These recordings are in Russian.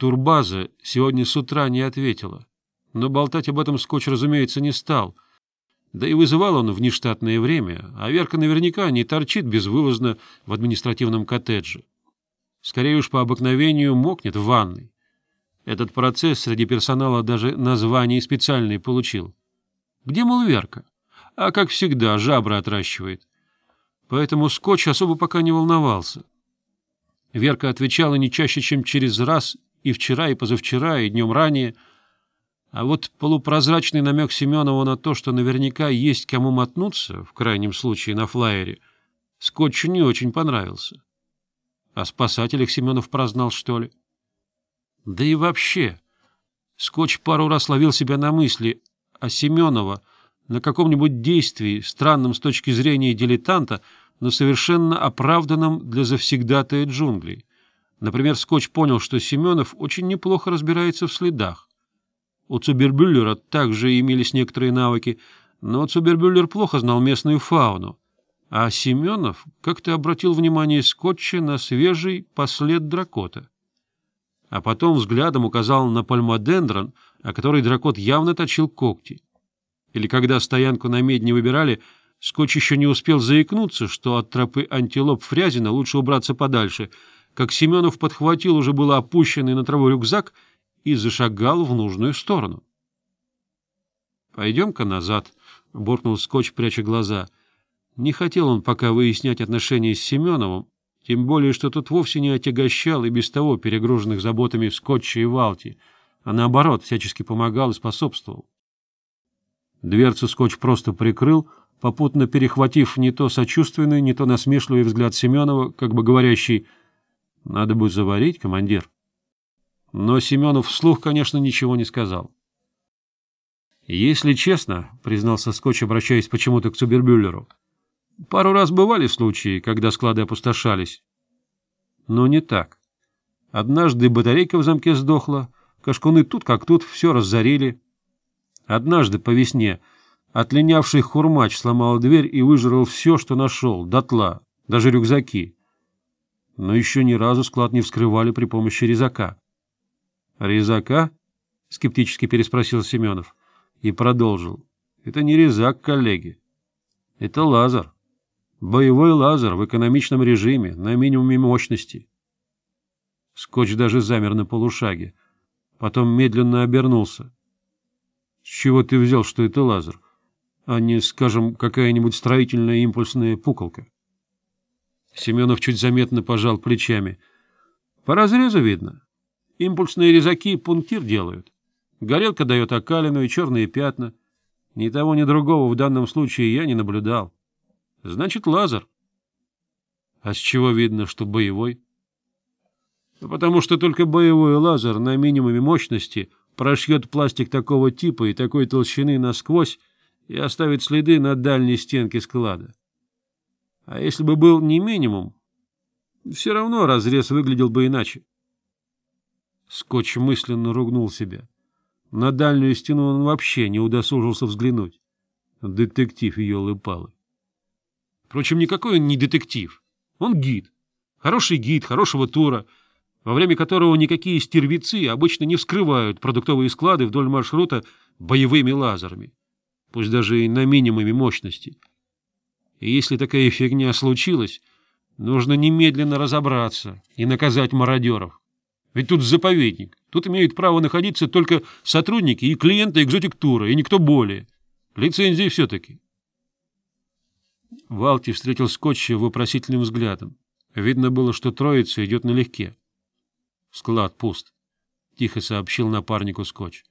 Турбаза сегодня с утра не ответила, но болтать об этом Скотч, разумеется, не стал. Да и вызывал он в нештатное время, а Верка наверняка не торчит безвылазно в административном коттедже. Скорее уж по обыкновению мокнет в ванной. Этот процесс среди персонала даже название специальное получил. Где, мол, Верка? А, как всегда, жабры отращивает. Поэтому Скотч особо пока не волновался. Верка отвечала не чаще, чем через раз и вчера, и позавчера, и днем ранее. А вот полупрозрачный намек Семенова на то, что наверняка есть кому мотнуться, в крайнем случае на флайере, Скотчу не очень понравился. А о спасателях Семенов прознал, что ли? Да и вообще, Скотч пару раз ловил себя на мысли, а Семенова на каком-нибудь действии, странном с точки зрения дилетанта, но совершенно оправданном для завсегдатая джунглей. Например, Скотч понял, что Семенов очень неплохо разбирается в следах. У Цубербюллера также имелись некоторые навыки, но Цубербюллер плохо знал местную фауну. А Семенов как-то обратил внимание Скотча на свежий послед дракота. А потом взглядом указал на пальмодендрон, о которой дракот явно точил когти. Или когда стоянку на медне выбирали, Скотч еще не успел заикнуться, что от тропы антилоп Фрязина лучше убраться подальше — как Семенов подхватил уже было опущенный на траву рюкзак и зашагал в нужную сторону. — Пойдем-ка назад, — буркнул Скотч, пряча глаза. Не хотел он пока выяснять отношения с Семеновым, тем более, что тот вовсе не отягощал и без того перегруженных заботами Скотча и Валти, а наоборот, всячески помогал и способствовал. Дверцу Скотч просто прикрыл, попутно перехватив не то сочувственный, не то насмешливый взгляд Семенова, как бы говорящий — надо бы заварить, командир. Но Семенов вслух, конечно, ничего не сказал. «Если честно», — признался Скотч, обращаясь почему-то к Цубербюллеру, «пару раз бывали случаи, когда склады опустошались». Но не так. Однажды батарейка в замке сдохла, кашкуны тут как тут все разорили. Однажды по весне отлинявший хурмач сломал дверь и выжрал все, что нашел, дотла, даже рюкзаки но еще ни разу склад не вскрывали при помощи резака. — Резака? — скептически переспросил Семенов и продолжил. — Это не резак, коллеги. Это лазер. Боевой лазер в экономичном режиме, на минимуме мощности. Скотч даже замер на полушаге. Потом медленно обернулся. — С чего ты взял, что это лазер? — а не, скажем, какая-нибудь строительная импульсная пуколка. Семенов чуть заметно пожал плечами. — По разрезу видно. Импульсные резаки пунктир делают. Горелка дает окалину и черные пятна. Ни того, ни другого в данном случае я не наблюдал. — Значит, лазер. — А с чего видно, что боевой? Ну, — Потому что только боевой лазер на минимуме мощности прошьет пластик такого типа и такой толщины насквозь и оставит следы на дальней стенке склада. А если бы был не минимум, все равно разрез выглядел бы иначе. Скотч мысленно ругнул себя. На дальнюю стену он вообще не удосужился взглянуть. Детектив ее лыпалы. Впрочем, никакой он не детектив. Он гид. Хороший гид, хорошего тура, во время которого никакие стервицы обычно не вскрывают продуктовые склады вдоль маршрута боевыми лазерами, пусть даже и на минимуме мощности. И если такая фигня случилась, нужно немедленно разобраться и наказать мародеров. Ведь тут заповедник. Тут имеют право находиться только сотрудники и клиенты экзотик-тура, и никто более. Лицензии все-таки. Валти встретил Скотча вопросительным взглядом. Видно было, что троица идет налегке. «Склад пуст», — тихо сообщил напарнику Скотч.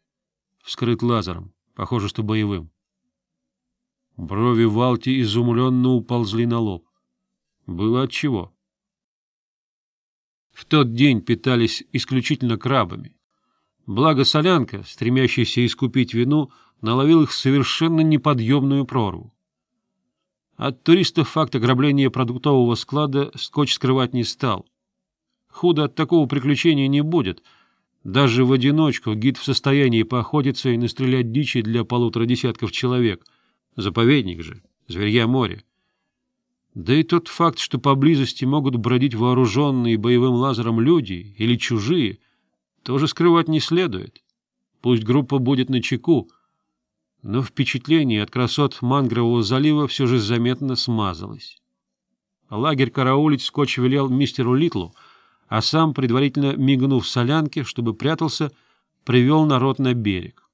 «Вскрыт лазером. Похоже, что боевым». Брови Валти изумленно уползли на лоб. Было отчего. В тот день питались исключительно крабами. Благо солянка, стремящаяся искупить вину, наловил их в совершенно неподъемную прорву. От туристов факт ограбления продуктового склада скотч скрывать не стал. Худо от такого приключения не будет. Даже в одиночку гид в состоянии поохотиться и настрелять дичи для полутора десятков человек — Заповедник же, зверья моря. Да и тот факт, что поблизости могут бродить вооруженные боевым лазером люди или чужие, тоже скрывать не следует. Пусть группа будет на чеку, но впечатление от красот Мангрового залива все же заметно смазалось. Лагерь караулить скотч велел мистеру Литлу, а сам, предварительно мигнув солянке, чтобы прятался, привел народ на берег.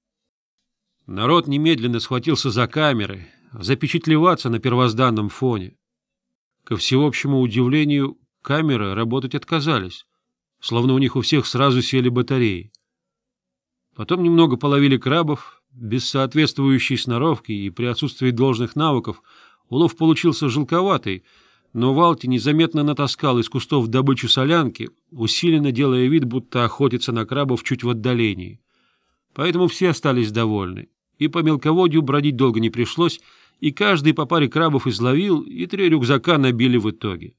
Народ немедленно схватился за камеры, запечатлеваться на первозданном фоне. Ко всеобщему удивлению, камеры работать отказались, словно у них у всех сразу сели батареи. Потом немного половили крабов, без соответствующей сноровки и при отсутствии должных навыков улов получился желковатый, но Валти незаметно натаскал из кустов добычу солянки, усиленно делая вид, будто охотится на крабов чуть в отдалении. Поэтому все остались довольны. И по мелководью бродить долго не пришлось, и каждый по паре крабов изловил, и три рюкзака набили в итоге.